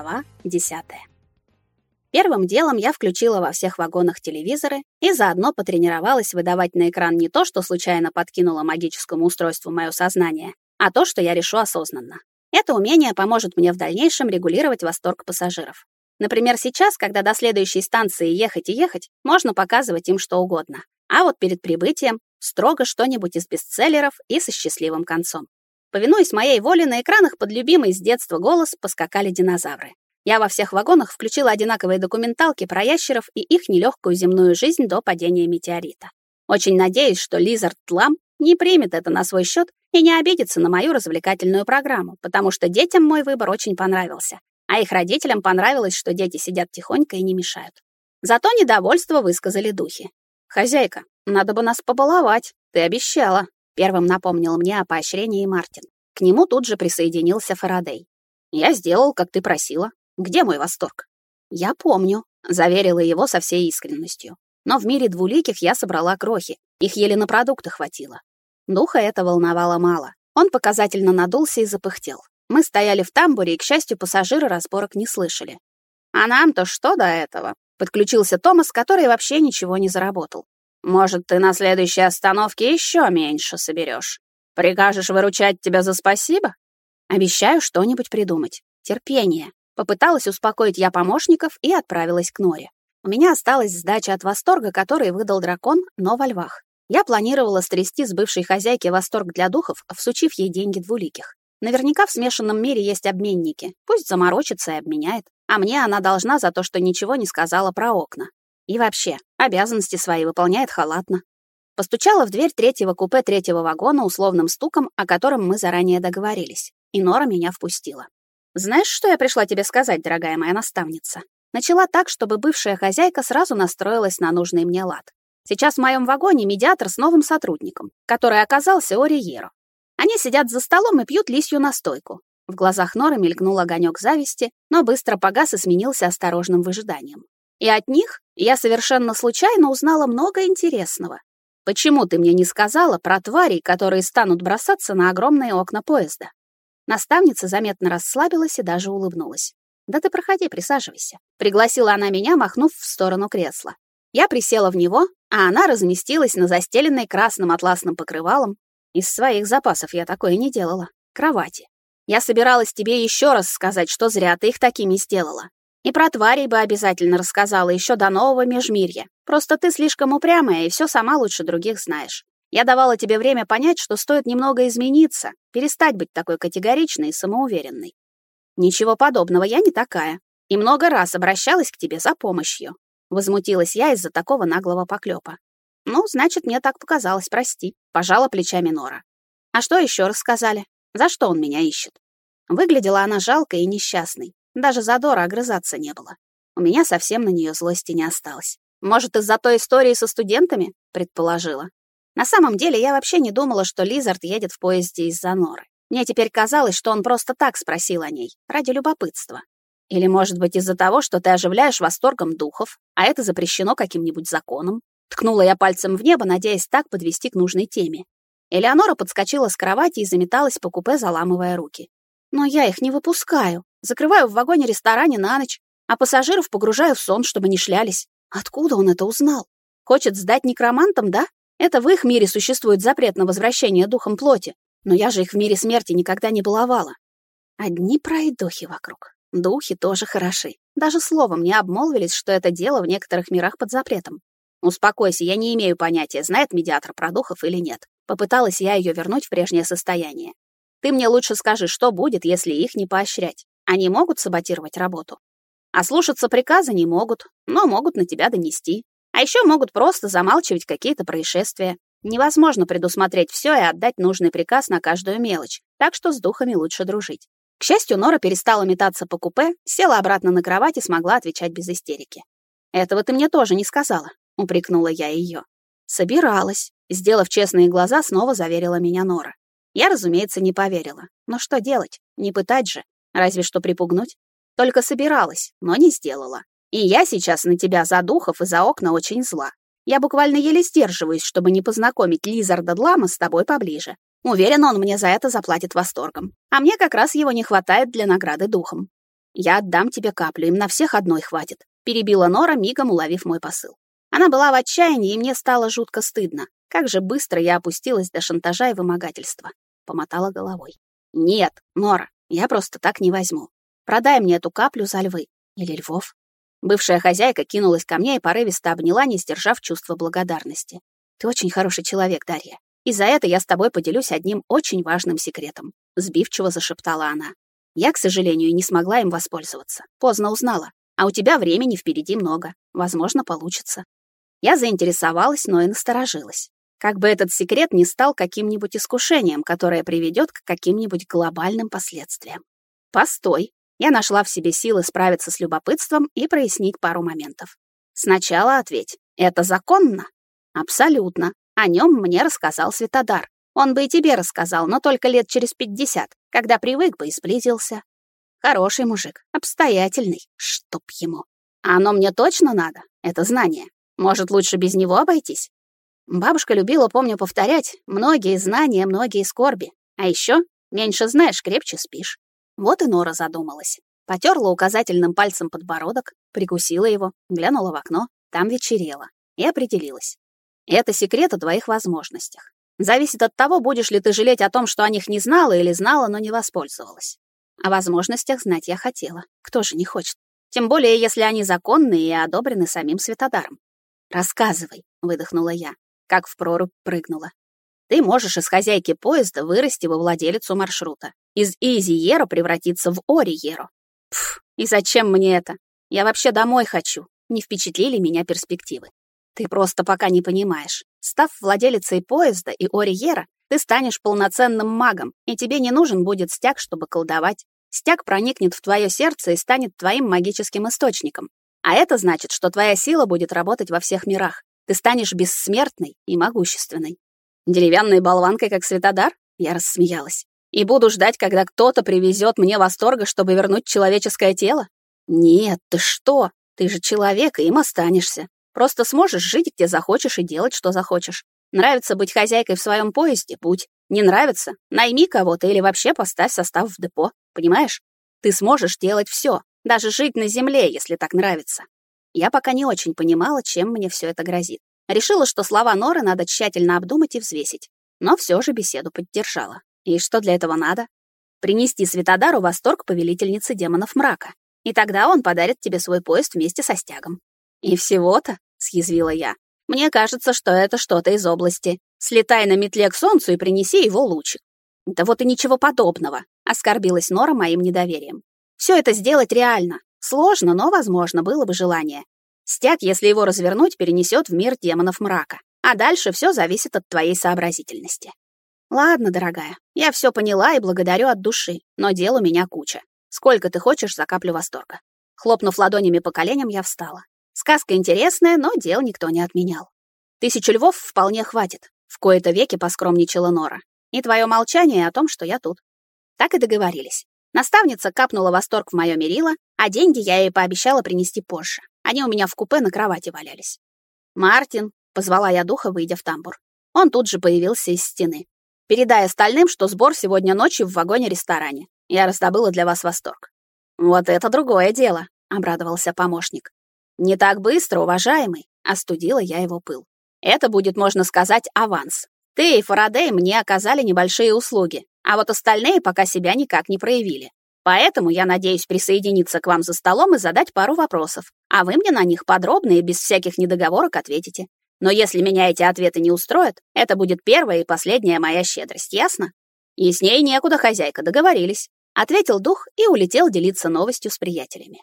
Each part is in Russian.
Глава 10. Первым делом я включила во всех вагонах телевизоры и заодно потренировалась выдавать на экран не то, что случайно подкинуло магическому устройству мое сознание, а то, что я решу осознанно. Это умение поможет мне в дальнейшем регулировать восторг пассажиров. Например, сейчас, когда до следующей станции ехать и ехать, можно показывать им что угодно. А вот перед прибытием строго что-нибудь из бестселлеров и со счастливым концом. Повинуясь моей воле, на экранах под любимый с детства голос поскакали динозавры. Я во всех вагонах включила одинаковые документалки про ящеров и их нелегкую земную жизнь до падения метеорита. Очень надеюсь, что Лизард Тлам не примет это на свой счет и не обидится на мою развлекательную программу, потому что детям мой выбор очень понравился, а их родителям понравилось, что дети сидят тихонько и не мешают. Зато недовольство высказали духи. «Хозяйка, надо бы нас побаловать, ты обещала», Первым напомнил мне о поощрении Мартин. К нему тут же присоединился Фарадей. «Я сделал, как ты просила. Где мой восторг?» «Я помню», — заверила его со всей искренностью. «Но в мире двуликих я собрала крохи. Их еле на продукты хватило». Духа это волновало мало. Он показательно надулся и запыхтел. Мы стояли в тамбуре, и, к счастью, пассажиры разборок не слышали. «А нам-то что до этого?» Подключился Томас, который вообще ничего не заработал. Может, ты на следующей остановке еще меньше соберешь. Прикажешь выручать тебя за спасибо? Обещаю что-нибудь придумать. Терпение. Попыталась успокоить я помощников и отправилась к Норе. У меня осталась сдача от восторга, который выдал дракон, но во львах. Я планировала стрясти с бывшей хозяйки восторг для духов, всучив ей деньги двуликих. Наверняка в смешанном мире есть обменники. Пусть заморочится и обменяет. А мне она должна за то, что ничего не сказала про окна. И вообще, обязанности свои выполняет халатно. Постучала в дверь третьего купе третьего вагона условным стуком, о котором мы заранее договорились. И Нора меня впустила. «Знаешь, что я пришла тебе сказать, дорогая моя наставница?» Начала так, чтобы бывшая хозяйка сразу настроилась на нужный мне лад. Сейчас в моем вагоне медиатор с новым сотрудником, который оказался Ориеро. Они сидят за столом и пьют лисью настойку. В глазах Норы мелькнул огонек зависти, но быстро погас и сменился осторожным выжиданием. И от них я совершенно случайно узнала много интересного. Почему ты мне не сказала про тварей, которые станут бросаться на огромные окна поезда? Наставница заметно расслабилась и даже улыбнулась. «Да ты проходи, присаживайся», — пригласила она меня, махнув в сторону кресла. Я присела в него, а она разместилась на застеленной красным атласным покрывалом. Из своих запасов я такое не делала. Кровати. Я собиралась тебе еще раз сказать, что зря ты их такими сделала. И про тварей бы обязательно рассказала еще до нового межмирья. Просто ты слишком упрямая и все сама лучше других знаешь. Я давала тебе время понять, что стоит немного измениться, перестать быть такой категоричной и самоуверенной. Ничего подобного, я не такая. И много раз обращалась к тебе за помощью. Возмутилась я из-за такого наглого поклепа. Ну, значит, мне так показалось, прости. Пожала плечами Нора. А что еще рассказали? За что он меня ищет? Выглядела она жалкой и несчастной. Даже задора огрызаться не было. У меня совсем на нее злости не осталось. Может, из-за той истории со студентами? Предположила. На самом деле, я вообще не думала, что Лизард едет в поезде из-за норы. Мне теперь казалось, что он просто так спросил о ней, ради любопытства. Или, может быть, из-за того, что ты оживляешь восторгом духов, а это запрещено каким-нибудь законом. Ткнула я пальцем в небо, надеясь так подвести к нужной теме. Элеонора подскочила с кровати и заметалась по купе, заламывая руки. «Но я их не выпускаю», Закрываю в вагоне-ресторане на ночь, а пассажиров погружаю в сон, чтобы не шлялись. Откуда он это узнал? Хочет сдать некромантам, да? Это в их мире существует запрет на возвращение духом плоти, но я же их в мире смерти никогда не баловала. Одни пройдохи вокруг. Духи тоже хороши. Даже словом не обмолвились, что это дело в некоторых мирах под запретом. Успокойся, я не имею понятия, знает медиатор про духов или нет. Попыталась я ее вернуть в прежнее состояние. Ты мне лучше скажи, что будет, если их не поощрять. Они могут саботировать работу. А слушаться приказа не могут, но могут на тебя донести. А еще могут просто замалчивать какие-то происшествия. Невозможно предусмотреть все и отдать нужный приказ на каждую мелочь, так что с духами лучше дружить. К счастью, Нора перестала метаться по купе, села обратно на кровать и смогла отвечать без истерики. «Этого ты мне тоже не сказала», — упрекнула я ее. «Собиралась», — сделав честные глаза, снова заверила меня Нора. Я, разумеется, не поверила. Но что делать? Не пытать же. Разве что припугнуть. Только собиралась, но не сделала. И я сейчас на тебя за духов и за окна очень зла. Я буквально еле сдерживаюсь, чтобы не познакомить Лизарда Длама с тобой поближе. Уверен, он мне за это заплатит восторгом. А мне как раз его не хватает для награды духом. Я отдам тебе каплю, им на всех одной хватит», — перебила Нора, мигом уловив мой посыл. Она была в отчаянии, и мне стало жутко стыдно. Как же быстро я опустилась до шантажа и вымогательства. Помотала головой. «Нет, Нора, я просто так не возьму. Продай мне эту каплю за львы. Или львов». Бывшая хозяйка кинулась ко мне и порывисто обняла, не сдержав чувства благодарности. «Ты очень хороший человек, Дарья. И за это я с тобой поделюсь одним очень важным секретом», — сбивчиво зашептала она. «Я, к сожалению, не смогла им воспользоваться. Поздно узнала. А у тебя времени впереди много. Возможно, получится». Я заинтересовалась, но и насторожилась. Как бы этот секрет не стал каким-нибудь искушением, которое приведет к каким-нибудь глобальным последствиям. Постой. Я нашла в себе силы справиться с любопытством и прояснить пару моментов. Сначала ответь. Это законно? Абсолютно. О нем мне рассказал Светодар. Он бы и тебе рассказал, но только лет через пятьдесят, когда привык бы и сблизился. Хороший мужик, обстоятельный, чтоб ему. А оно мне точно надо, это знание. Может, лучше без него обойтись? Бабушка любила, помню, повторять, многие знания, многие скорби. А еще меньше знаешь, крепче спишь. Вот и Нора задумалась. Потерла указательным пальцем подбородок, прикусила его, глянула в окно. Там вечерело. И определилась. Это секрет о твоих возможностях. Зависит от того, будешь ли ты жалеть о том, что о них не знала или знала, но не воспользовалась. О возможностях знать я хотела. Кто же не хочет? Тем более, если они законные и одобрены самим Светодаром. «Рассказывай», — выдохнула я, как в прорубь прыгнула. «Ты можешь из хозяйки поезда вырасти во владелицу маршрута, из Изиеро превратиться в Ориеро. Пф, и зачем мне это? Я вообще домой хочу. Не впечатлили меня перспективы. Ты просто пока не понимаешь. Став владелицей поезда и Ориера, ты станешь полноценным магом, и тебе не нужен будет стяг, чтобы колдовать. Стяг проникнет в твое сердце и станет твоим магическим источником. А это значит, что твоя сила будет работать во всех мирах. Ты станешь бессмертной и могущественной. Деревянной болванкой, как Светодар? Я рассмеялась. И буду ждать, когда кто-то привезет мне восторга, чтобы вернуть человеческое тело? Нет, ты что? Ты же человек, и им останешься. Просто сможешь жить, где захочешь, и делать, что захочешь. Нравится быть хозяйкой в своем поезде — будь. Не нравится — найми кого-то или вообще поставь состав в депо. Понимаешь? Ты сможешь делать все, даже жить на земле, если так нравится. Я пока не очень понимала, чем мне все это грозит. Решила, что слова Норы надо тщательно обдумать и взвесить. Но все же беседу поддержала. И что для этого надо? Принести Светодару восторг повелительницы демонов мрака. И тогда он подарит тебе свой поезд вместе со стягом. И всего-то? — съязвила я. «Мне кажется, что это что-то из области. Слетай на метле к солнцу и принеси его лучик». «Да вот и ничего подобного», — оскорбилась Нора моим недоверием. «Все это сделать реально. Сложно, но, возможно, было бы желание. Стяг, если его развернуть, перенесет в мир демонов мрака. А дальше все зависит от твоей сообразительности». «Ладно, дорогая, я все поняла и благодарю от души, но дел у меня куча. Сколько ты хочешь за каплю восторга?» Хлопнув ладонями по коленям, я встала. Сказка интересная, но дел никто не отменял. Тысячу львов вполне хватит. В кои-то веки поскромничала Нора. И твое молчание о том, что я тут. Так и договорились. Наставница капнула восторг в мое мерило, а деньги я ей пообещала принести позже. Они у меня в купе на кровати валялись. «Мартин», — позвала я духа, выйдя в тамбур. Он тут же появился из стены. «Передай остальным, что сбор сегодня ночью в вагоне-ресторане. Я раздобыла для вас восторг». «Вот это другое дело», — обрадовался помощник. «Не так быстро, уважаемый», — остудила я его пыл. «Это будет, можно сказать, аванс. Ты и Фарадей мне оказали небольшие услуги, а вот остальные пока себя никак не проявили. Поэтому я надеюсь присоединиться к вам за столом и задать пару вопросов, а вы мне на них подробно и без всяких недоговорок ответите. Но если меня эти ответы не устроят, это будет первая и последняя моя щедрость, ясно? И с ней некуда, хозяйка, договорились. Ответил дух и улетел делиться новостью с приятелями.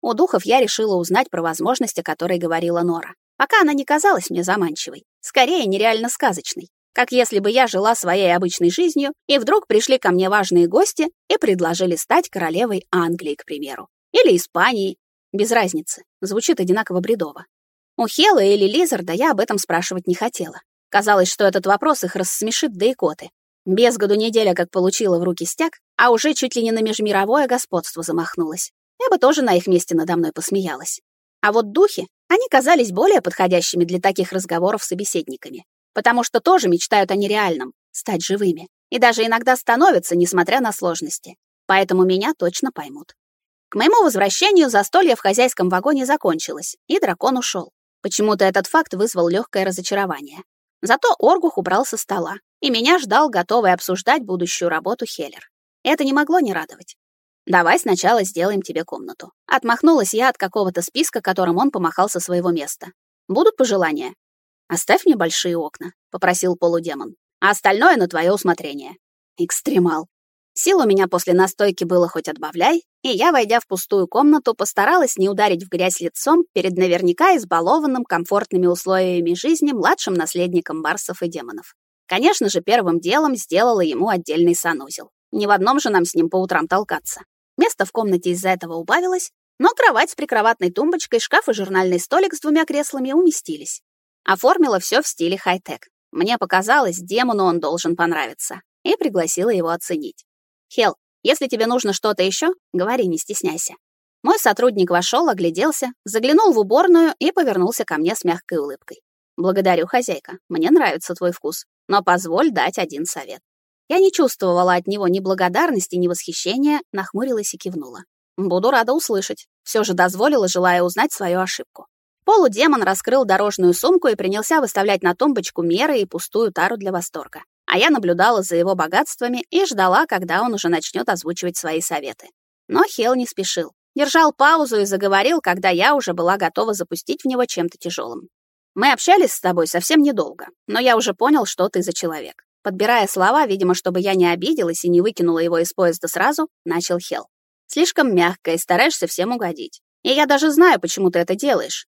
У духов я решила узнать про возможности, о которой говорила Нора. Пока она не казалась мне заманчивой, скорее нереально сказочной. Как если бы я жила своей обычной жизнью, и вдруг пришли ко мне важные гости и предложили стать королевой Англии, к примеру. Или Испании. Без разницы. Звучит одинаково бредово. У Хела или Лизарда я об этом спрашивать не хотела. Казалось, что этот вопрос их рассмешит до икоты. Без году неделя, как получила в руки стяг, а уже чуть ли не на межмировое господство замахнулась. Я бы тоже на их месте надо мной посмеялась. А вот духи, они казались более подходящими для таких разговоров с собеседниками, потому что тоже мечтают о нереальном — стать живыми, и даже иногда становятся, несмотря на сложности. Поэтому меня точно поймут. К моему возвращению застолье в хозяйском вагоне закончилось, и дракон ушел. Почему-то этот факт вызвал легкое разочарование. Зато Оргух убрал со стола, и меня ждал готовый обсуждать будущую работу Хеллер. Это не могло не радовать. «Давай сначала сделаем тебе комнату». Отмахнулась я от какого-то списка, которым он помахал со своего места. «Будут пожелания?» «Оставь мне большие окна», — попросил полудемон. «А остальное на твое усмотрение». Экстремал. Сил у меня после настойки было хоть отбавляй, и я, войдя в пустую комнату, постаралась не ударить в грязь лицом перед наверняка избалованным комфортными условиями жизни младшим наследником барсов и демонов. Конечно же, первым делом сделала ему отдельный санузел. Ни в одном же нам с ним по утрам толкаться. Место в комнате из-за этого убавилось, но кровать с прикроватной тумбочкой, шкаф и журнальный столик с двумя креслами уместились. Оформила все в стиле хай-тек. Мне показалось, демону он должен понравиться, и пригласила его оценить. Хел, если тебе нужно что-то еще, говори, не стесняйся. Мой сотрудник вошел, огляделся, заглянул в уборную и повернулся ко мне с мягкой улыбкой. Благодарю, хозяйка. Мне нравится твой вкус, но позволь дать один совет. Я не чувствовала от него ни благодарности, ни восхищения, нахмурилась и кивнула. Буду рада услышать. Все же дозволила, желая узнать свою ошибку. Полудемон раскрыл дорожную сумку и принялся выставлять на тумбочку меры и пустую тару для восторга а я наблюдала за его богатствами и ждала, когда он уже начнет озвучивать свои советы. Но Хел не спешил. Держал паузу и заговорил, когда я уже была готова запустить в него чем-то тяжелым. Мы общались с тобой совсем недолго, но я уже понял, что ты за человек. Подбирая слова, видимо, чтобы я не обиделась и не выкинула его из поезда сразу, начал Хел. Слишком мягко и стараешься всем угодить. И я даже знаю, почему ты это делаешь.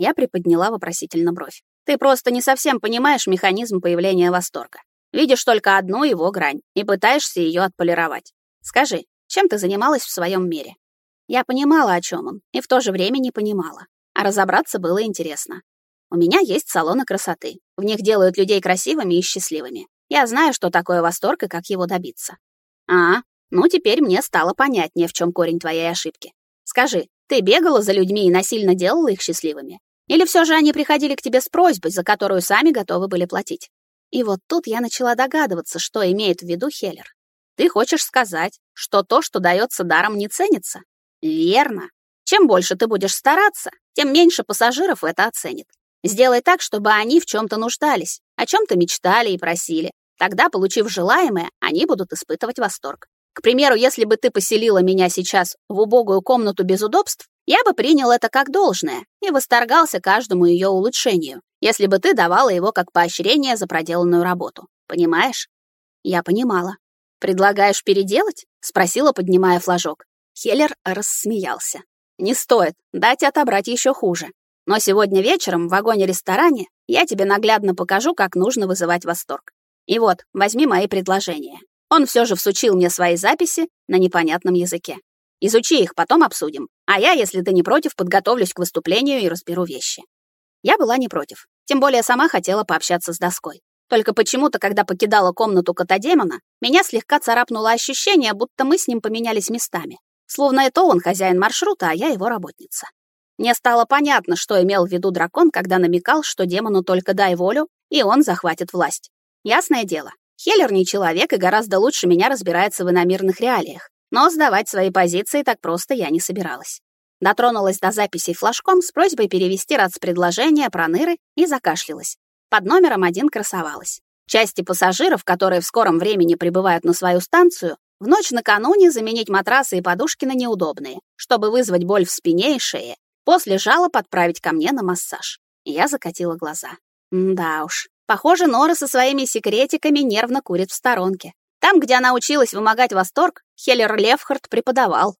Я приподняла вопросительно бровь. Ты просто не совсем понимаешь механизм появления восторга. Видишь только одну его грань и пытаешься ее отполировать. Скажи, чем ты занималась в своем мире? Я понимала, о чем он, и в то же время не понимала. А разобраться было интересно. У меня есть салоны красоты. В них делают людей красивыми и счастливыми. Я знаю, что такое восторг и как его добиться. А, ну теперь мне стало понятнее, в чем корень твоей ошибки. Скажи, ты бегала за людьми и насильно делала их счастливыми? Или все же они приходили к тебе с просьбой, за которую сами готовы были платить? И вот тут я начала догадываться, что имеет в виду Хеллер. Ты хочешь сказать, что то, что дается даром, не ценится? Верно. Чем больше ты будешь стараться, тем меньше пассажиров это оценит. Сделай так, чтобы они в чем-то нуждались, о чем-то мечтали и просили. Тогда, получив желаемое, они будут испытывать восторг. К примеру, если бы ты поселила меня сейчас в убогую комнату без удобств, я бы принял это как должное и восторгался каждому ее улучшению, если бы ты давала его как поощрение за проделанную работу. Понимаешь? Я понимала. Предлагаешь переделать? Спросила, поднимая флажок. Хеллер рассмеялся. Не стоит, дать отобрать еще хуже. Но сегодня вечером в вагоне-ресторане я тебе наглядно покажу, как нужно вызывать восторг. И вот, возьми мои предложения. Он все же всучил мне свои записи на непонятном языке. Изучи их, потом обсудим. А я, если ты не против, подготовлюсь к выступлению и разберу вещи. Я была не против. Тем более сама хотела пообщаться с доской. Только почему-то, когда покидала комнату кота-демона, меня слегка царапнуло ощущение, будто мы с ним поменялись местами. Словно это он хозяин маршрута, а я его работница. Мне стало понятно, что имел в виду дракон, когда намекал, что демону только дай волю, и он захватит власть. Ясное дело, Хеллер не человек и гораздо лучше меня разбирается в иномирных реалиях. Но сдавать свои позиции так просто я не собиралась. Дотронулась до записей флажком с просьбой перевести предложения про ныры и закашлялась. Под номером один красовалась. Части пассажиров, которые в скором времени прибывают на свою станцию, в ночь накануне заменить матрасы и подушки на неудобные, чтобы вызвать боль в спине и шее. После жалоб отправить ко мне на массаж. я закатила глаза. Да уж, похоже, Нора со своими секретиками нервно курит в сторонке. Там, где она училась вымогать восторг, Хеллер Левхард преподавал.